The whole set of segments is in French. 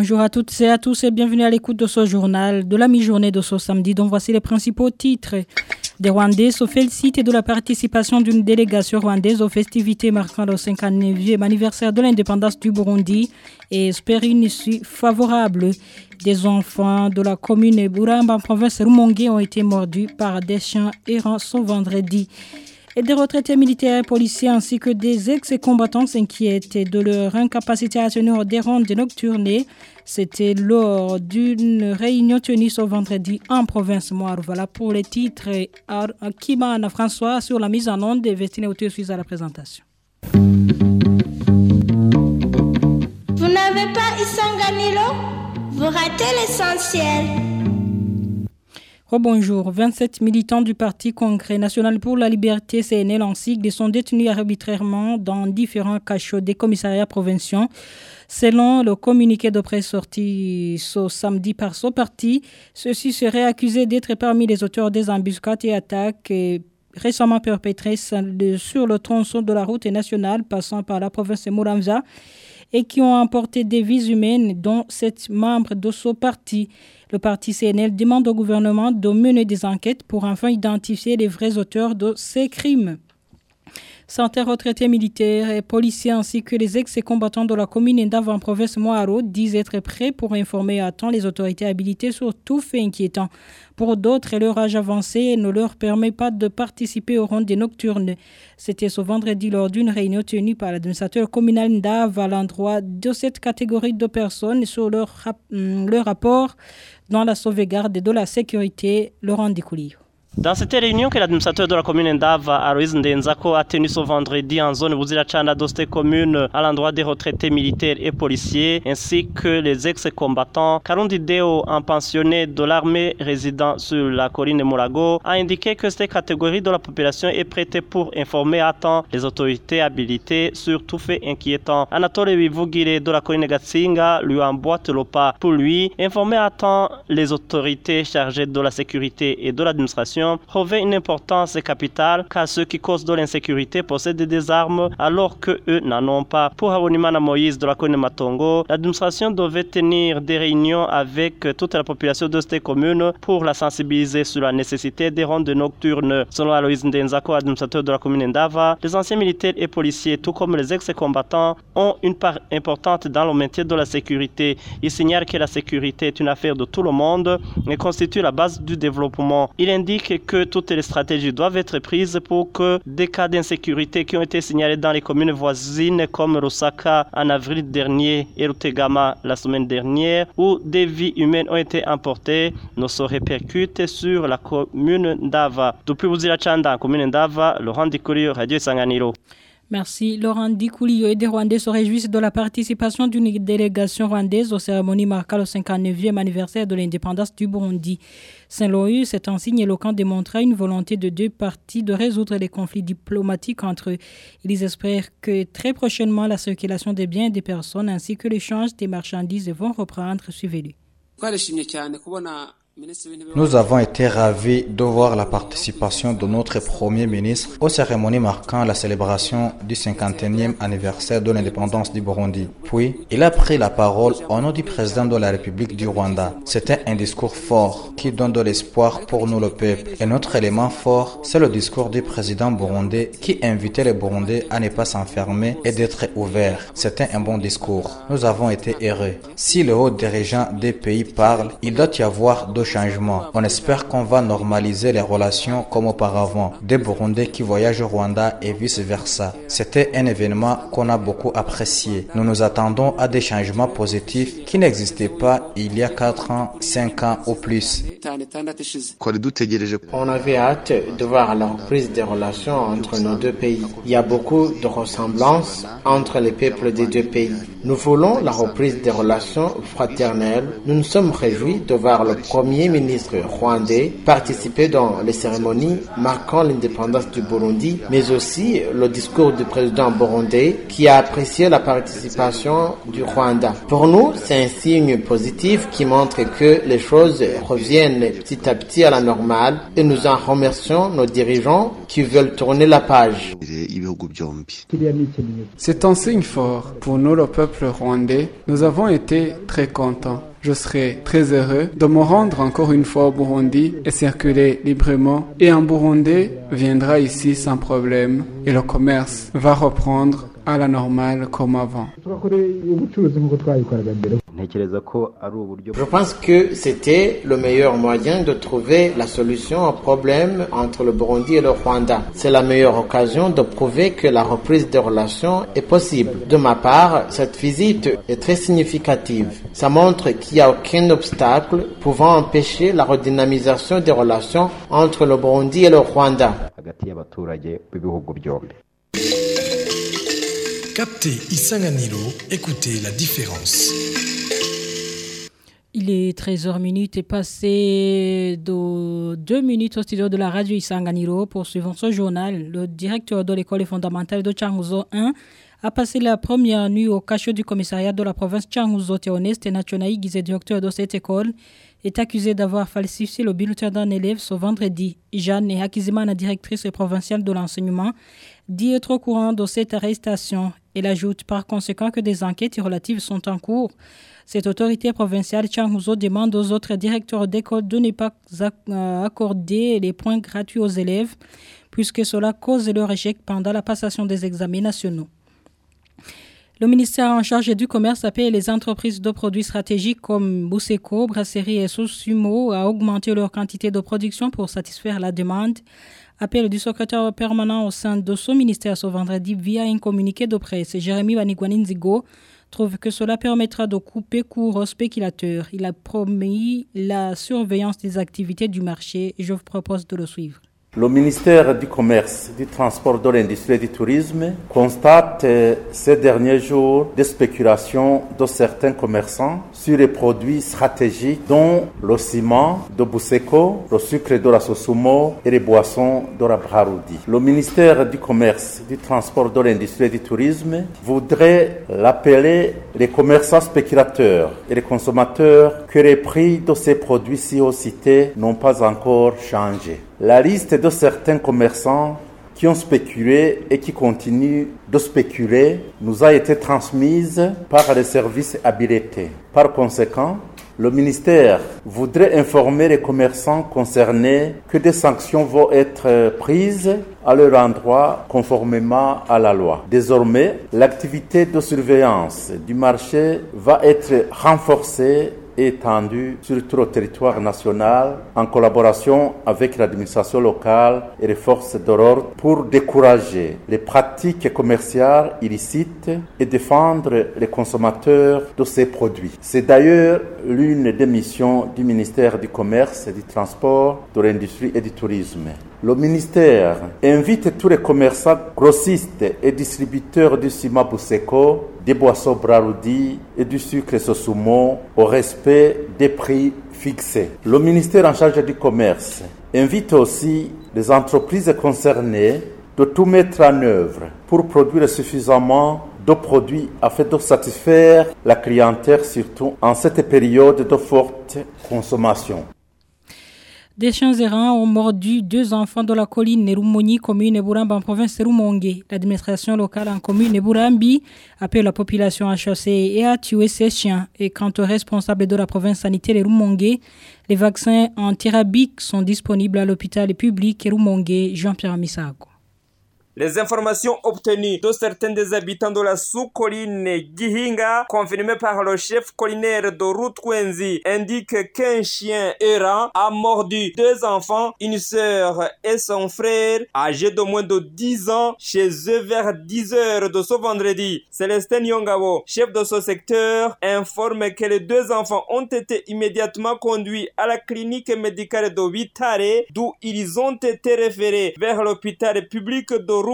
Bonjour à toutes et à tous et bienvenue à l'écoute de ce journal de la mi-journée de ce samedi dont voici les principaux titres. Des Rwandais se félicitent de la participation d'une délégation rwandaise aux festivités marquant le 59e anniversaire de l'indépendance du Burundi et espèrent une issue favorable. Des enfants de la commune Buramba en province Rumongue ont été mordus par des chiens errants ce vendredi et des retraités militaires et policiers ainsi que des ex-combattants s'inquiètent de leur incapacité à tenir des rondes nocturnes. C'était lors d'une réunion tenue ce vendredi en province Moire. Voilà pour les titres. Kimana François sur la mise en onde et Vestine Suisse à la présentation. Vous n'avez pas Isanganilo Vous ratez l'essentiel. Rebonjour. 27 militants du Parti Congrès national pour la liberté CNL en sigle sont détenus arbitrairement dans différents cachots des commissariats provinciaux. Selon le communiqué de presse sorti ce samedi par ce parti, ceux-ci seraient accusés d'être parmi les auteurs des embuscades et attaques récemment perpétrées sur le tronçon de la route nationale passant par la province de Muramza et qui ont emporté des vies humaines, dont sept membres de ce parti. Le parti CNL demande au gouvernement de mener des enquêtes pour enfin identifier les vrais auteurs de ces crimes. Santé retraités militaires et policiers ainsi que les ex-combattants de la commune d'Avant en province Moaro disent être prêts pour informer à temps les autorités habilitées sur tout fait inquiétant. Pour d'autres, leur âge avancé ne leur permet pas de participer aux rondes nocturnes. C'était ce vendredi lors d'une réunion tenue par l'administrateur communal d'Av à l'endroit de cette catégorie de personnes sur leur, leur rapport dans la sauvegarde de la sécurité, Laurent Découlier. Dans cette réunion que l'administrateur de la commune d'Ava, Aloïs Ndenzako, a tenue ce vendredi en zone Bouzilachana d'Oste commune à l'endroit des retraités militaires et policiers, ainsi que les ex-combattants, Karundi Deo, un pensionné de l'armée résident sur la colline de Morago, a indiqué que cette catégorie de la population est prête pour informer à temps les autorités habilitées sur tout fait inquiétant. Anatole Vivugire de la colline Gatsinga lui emboîte le pas pour lui informer à temps les autorités chargées de la sécurité et de l'administration revêt une importance capitale car ceux qui causent de l'insécurité possèdent des armes alors que eux n'en ont pas. Pour Habonimana Moïse de la commune Matongo, l'administration devait tenir des réunions avec toute la population de cette commune pour la sensibiliser sur la nécessité des rondes nocturnes. Selon Aloïs Ndenzako, administrateur de la commune d'Ava, les anciens militaires et policiers, tout comme les ex-combattants, ont une part importante dans le maintien de la sécurité. Il signale que la sécurité est une affaire de tout le monde et constitue la base du développement. Il indique que toutes les stratégies doivent être prises pour que des cas d'insécurité qui ont été signalés dans les communes voisines comme Rosaka en avril dernier et Rutegama la semaine dernière, où des vies humaines ont été emportées, ne se répercutent sur la commune d'Ava. Depuis Chanda, commune d'Ava, Laurent Dikouri, Radio Sanganiro. Merci. Laurent Dikoulio et des Rwandais se réjouissent de la participation d'une délégation rwandaise aux cérémonies marquant le 59e anniversaire de l'indépendance du Burundi. Saint-Louis, c'est un signe éloquent démontrant une volonté de deux parties de résoudre les conflits diplomatiques entre eux. Ils espèrent que très prochainement la circulation des biens et des personnes ainsi que l'échange des marchandises vont reprendre. Suivez-le. Nous avons été ravis de voir la participation de notre Premier ministre aux cérémonies marquant la célébration du 51e anniversaire de l'indépendance du Burundi. Puis, il a pris la parole au nom du président de la République du Rwanda. C'était un discours fort qui donne de l'espoir pour nous le peuple. Et notre élément fort, c'est le discours du président burundais qui invitait les Burundais à ne pas s'enfermer et d'être ouverts. C'était un bon discours. Nous avons été heureux. Si le haut dirigeant des pays parle, il doit y avoir deux changement. On espère qu'on va normaliser les relations comme auparavant. Des Burundais qui voyagent au Rwanda et vice-versa. C'était un événement qu'on a beaucoup apprécié. Nous nous attendons à des changements positifs qui n'existaient pas il y a 4 ans, 5 ans ou plus. On avait hâte de voir la reprise des relations entre nos deux pays. Il y a beaucoup de ressemblances entre les peuples des deux pays. Nous voulons la reprise des relations fraternelles. Nous nous sommes réjouis de voir le premier Premier ministre rwandais participé dans les cérémonies marquant l'indépendance du Burundi, mais aussi le discours du président burundais qui a apprécié la participation du Rwanda. Pour nous, c'est un signe positif qui montre que les choses reviennent petit à petit à la normale et nous en remercions nos dirigeants qui veulent tourner la page. C'est un signe fort pour nous, le peuple rwandais. Nous avons été très contents. Je serai très heureux de me rendre encore une fois au Burundi et circuler librement. Et un Burundais viendra ici sans problème et le commerce va reprendre à la normale comme avant. Je pense que c'était le meilleur moyen de trouver la solution au problème entre le Burundi et le Rwanda. C'est la meilleure occasion de prouver que la reprise des relations est possible. De ma part, cette visite est très significative. Ça montre qu'il n'y a aucun obstacle pouvant empêcher la redynamisation des relations entre le Burundi et le Rwanda. Captez Isanganiro, écoutez la différence. Il est 13h minutes et passé de 2 minutes au studio de la radio Isanganiro pour suivre ce journal. Le directeur de l'école fondamentale de Changuzo 1 a passé la première nuit au cachot du commissariat de la province Changuzo Théoneste et Nationaï Guizé, directeur de cette école, est accusé d'avoir falsifié le bulletin d'un élève ce vendredi. Jeanne Hakizimana, directrice provinciale de l'enseignement, dit être au courant de cette arrestation. Elle ajoute par conséquent que des enquêtes relatives sont en cours. Cette autorité provinciale Changuzo demande aux autres directeurs d'école de ne pas accorder les points gratuits aux élèves puisque cela cause leur échec pendant la passation des examens nationaux. Le ministère en charge du commerce appelle les entreprises de produits stratégiques comme Bousseko, Brasserie et Sumo à augmenter leur quantité de production pour satisfaire la demande. Appel du secrétaire permanent au sein de ce ministère ce vendredi via un communiqué de presse. Jérémy Wanigwaninzigo trouve que cela permettra de couper court aux spéculateurs. Il a promis la surveillance des activités du marché. Je vous propose de le suivre. Le ministère du Commerce, du Transport, de l'Industrie et du Tourisme constate ces derniers jours des spéculations de certains commerçants sur les produits stratégiques dont le ciment de Bousseko, le sucre de la Sosumo et les boissons de la. Le ministère du Commerce, du Transport, de l'Industrie et du Tourisme voudrait l'appeler les commerçants spéculateurs et les consommateurs que les prix de ces produits ci cités n'ont pas encore changé. La liste de certains commerçants qui ont spéculé et qui continuent de spéculer nous a été transmise par les services habilités. Par conséquent, le ministère voudrait informer les commerçants concernés que des sanctions vont être prises à leur endroit conformément à la loi. Désormais, l'activité de surveillance du marché va être renforcée étendue sur tout le territoire national en collaboration avec l'administration locale et les forces de l'ordre pour décourager les pratiques commerciales illicites et défendre les consommateurs de ces produits. C'est d'ailleurs l'une des missions du ministère du Commerce, du Transport, de l'Industrie et du Tourisme. Le ministère invite tous les commerçants grossistes et distributeurs du ciment des boissons Braroudi et du sucre Sosumo au respect des prix fixés. Le ministère en charge du commerce invite aussi les entreprises concernées de tout mettre en œuvre pour produire suffisamment de produits afin de satisfaire la clientèle, surtout en cette période de forte consommation. Des chiens errants ont mordu deux enfants de la colline Nerumoni, commune Neburambi en province de Rumongue. L'administration locale en commune Neburambi appelle la population à chasser et à tuer ces chiens. Et quant aux responsables de la province sanitaire Rumongue, les vaccins antirabiques sont disponibles à l'hôpital public Rumongue, Jean-Pierre Misago. Les informations obtenues de certains des habitants de la sous-colline Gihinga, confirmées par le chef collinaire de Rutwenzi, indiquent qu'un chien errant a mordu deux enfants, une sœur et son frère, âgés de moins de 10 ans, chez eux vers 10 heures de ce vendredi. Célestin Yongabo, chef de ce secteur, informe que les deux enfants ont été immédiatement conduits à la clinique médicale de Vitare, d'où ils ont été référés vers l'hôpital public de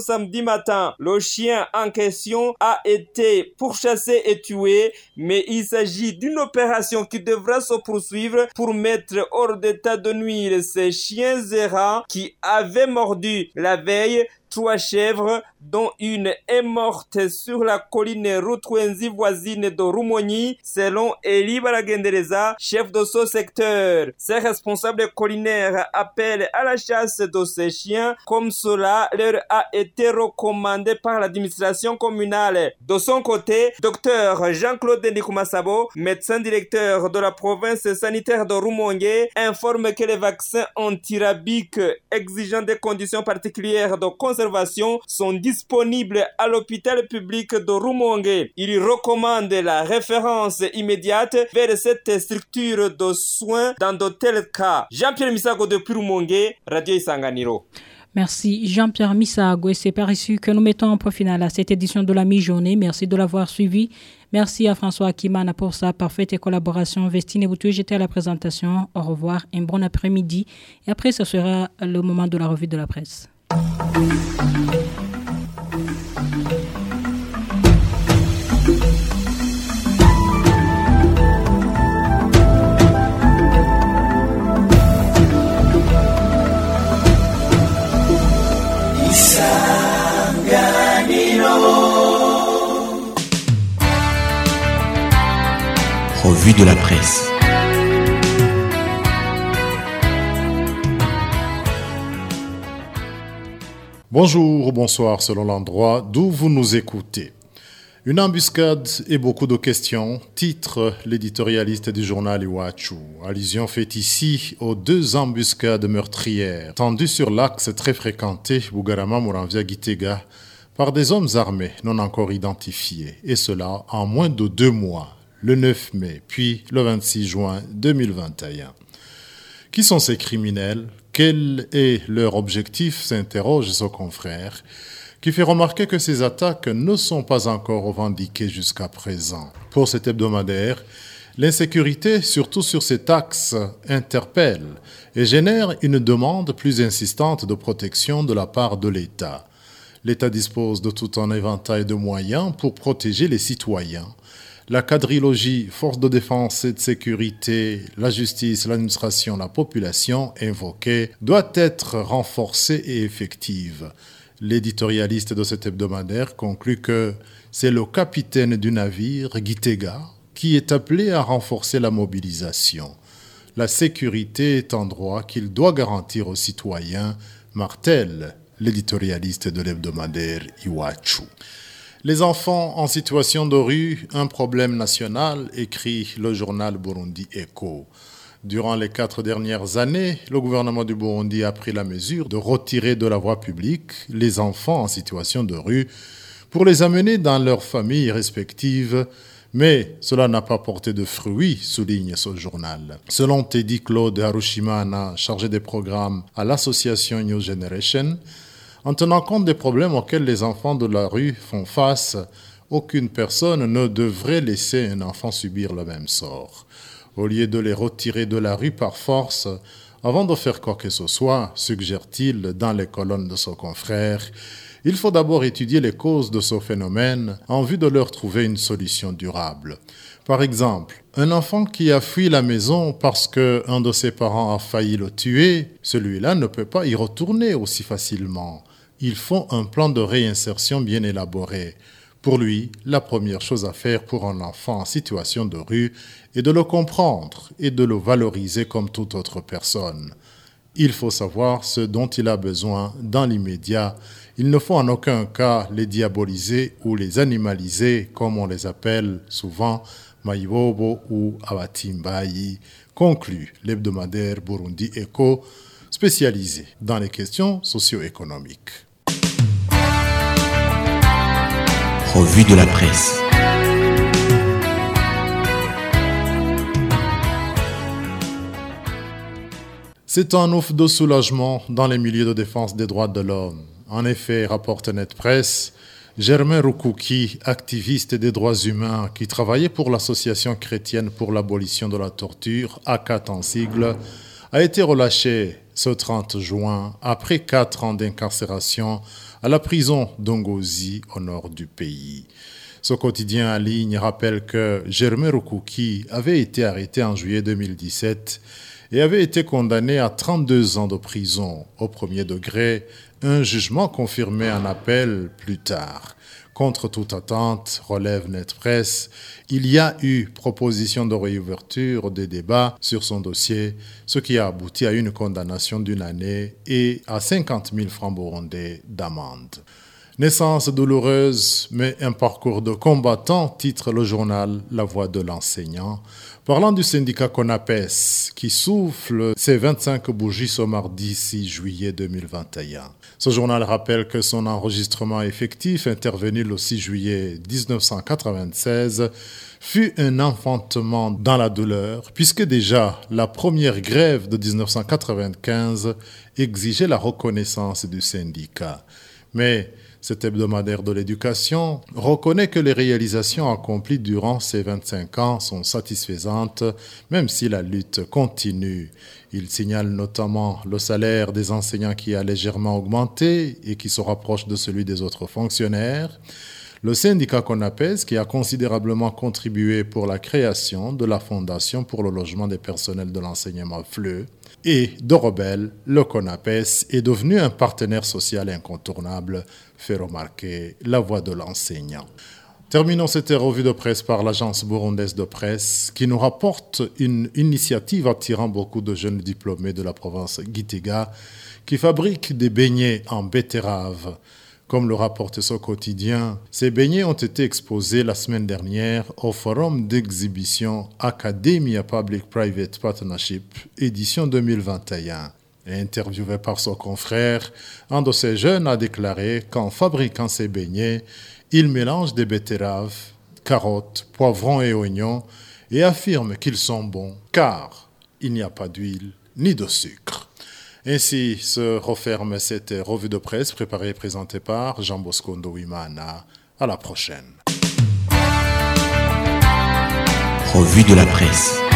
Samedi matin. Le chien en question a été pourchassé et tué, mais il s'agit d'une opération qui devra se poursuivre pour mettre hors d'état de nuire ces chiens errants qui avaient mordu la veille trois chèvres, dont une est morte sur la colline Rutwenzi voisine de Rumoni, selon Eli Balagendereza, chef de ce secteur. Ces responsables collinaires appellent à la chasse de ces chiens, comme cela leur a été recommandé par l'administration communale. De son côté, docteur Jean-Claude Ndikumasabo, médecin directeur de la province sanitaire de Rumongue, informe que les vaccins antirabiques exigeant des conditions particulières de conservation sont disponibles à l'hôpital public de Rumongue. Il recommande la référence immédiate vers cette structure de soins dans de tels cas. Jean-Pierre Misago de Rumongue, Radio Isanganiro. Merci Jean-Pierre Misago et c'est par ici que nous mettons en point final à cette édition de la mi-journée. Merci de l'avoir suivi. Merci à François Akimana pour sa parfaite collaboration. Vestine Boutou, j'étais à la présentation. Au revoir, un bon après-midi. Et après, ce sera le moment de la revue de la presse. Revue de la presse. Bonjour ou bonsoir selon l'endroit d'où vous nous écoutez. Une embuscade et beaucoup de questions, titre l'éditorialiste du journal Iwachu. Allusion faite ici aux deux embuscades meurtrières tendues sur l'axe très fréquenté Bugarama-Moranvia-Gitega par des hommes armés non encore identifiés, et cela en moins de deux mois, le 9 mai puis le 26 juin 2021. Qui sont ces criminels? Quel est leur objectif s'interroge son confrère, qui fait remarquer que ces attaques ne sont pas encore revendiquées jusqu'à présent. Pour cet hebdomadaire, l'insécurité, surtout sur cet axe, interpelle et génère une demande plus insistante de protection de la part de l'État. L'État dispose de tout un éventail de moyens pour protéger les citoyens la quadrilogie force de défense et de sécurité, la justice, l'administration, la population invoquée doit être renforcée et effective. L'éditorialiste de cet hebdomadaire conclut que c'est le capitaine du navire, Gitega, qui est appelé à renforcer la mobilisation. La sécurité est un droit qu'il doit garantir aux citoyens, martèle l'éditorialiste de l'hebdomadaire Iwachu. Les enfants en situation de rue, un problème national, écrit le journal Burundi Echo. Durant les quatre dernières années, le gouvernement du Burundi a pris la mesure de retirer de la voie publique les enfants en situation de rue pour les amener dans leurs familles respectives, mais cela n'a pas porté de fruits, souligne ce journal. Selon Teddy Claude Harushimana, chargé des programmes à l'association New Generation, en tenant compte des problèmes auxquels les enfants de la rue font face, aucune personne ne devrait laisser un enfant subir le même sort. Au lieu de les retirer de la rue par force, avant de faire quoi que ce soit, suggère-t-il dans les colonnes de son confrère, il faut d'abord étudier les causes de ce phénomène en vue de leur trouver une solution durable. Par exemple, un enfant qui a fui la maison parce qu'un de ses parents a failli le tuer, celui-là ne peut pas y retourner aussi facilement il faut un plan de réinsertion bien élaboré. Pour lui, la première chose à faire pour un enfant en situation de rue est de le comprendre et de le valoriser comme toute autre personne. Il faut savoir ce dont il a besoin dans l'immédiat. Il ne faut en aucun cas les diaboliser ou les animaliser, comme on les appelle souvent Maïbobo ou Abatimbayi, conclut l'hebdomadaire Burundi Echo, spécialisé dans les questions socio-économiques. Revue de la presse. C'est un ouf de soulagement dans les milieux de défense des droits de l'homme. En effet, rapporte Net Presse, Germain Rukuki, activiste des droits humains qui travaillait pour l'Association chrétienne pour l'abolition de la torture, ACAT en sigle, a été relâché ce 30 juin après quatre ans d'incarcération à la prison d'Ongozi au nord du pays. Ce quotidien en ligne rappelle que Germain Rukuki avait été arrêté en juillet 2017 et avait été condamné à 32 ans de prison au premier degré, un jugement confirmé en appel plus tard. Contre toute attente, relève Net Presse, il y a eu proposition de réouverture des débats sur son dossier, ce qui a abouti à une condamnation d'une année et à 50 000 francs burundais d'amende. Naissance douloureuse, mais un parcours de combattant, titre le journal La Voix de l'enseignant. Parlant du syndicat CONAPES, qui souffle ses 25 bougies ce mardi 6 juillet 2021. Ce journal rappelle que son enregistrement effectif, intervenu le 6 juillet 1996, fut un enfantement dans la douleur, puisque déjà la première grève de 1995 exigeait la reconnaissance du syndicat. Mais cet hebdomadaire de l'éducation reconnaît que les réalisations accomplies durant ces 25 ans sont satisfaisantes, même si la lutte continue. Il signale notamment le salaire des enseignants qui a légèrement augmenté et qui se rapproche de celui des autres fonctionnaires. Le syndicat CONAPES, qui a considérablement contribué pour la création de la Fondation pour le logement des personnels de l'enseignement FLE, et Dorobel, le CONAPES, est devenu un partenaire social incontournable, fait remarquer la voix de l'enseignant. Terminons cette revue de presse par l'agence burundaise de presse qui nous rapporte une initiative attirant beaucoup de jeunes diplômés de la province Gitega qui fabriquent des beignets en betterave. Comme le rapporte ce quotidien, ces beignets ont été exposés la semaine dernière au forum d'exhibition Academia Public-Private Partnership, édition 2021. interviewé par son confrère, un de ces jeunes a déclaré qu'en fabriquant ces beignets, il mélange des betteraves, carottes, poivrons et oignons et affirme qu'ils sont bons car il n'y a pas d'huile ni de sucre. Ainsi se referme cette revue de presse préparée et présentée par Jean Bosco Ndouimana. À la prochaine. Revue de la presse.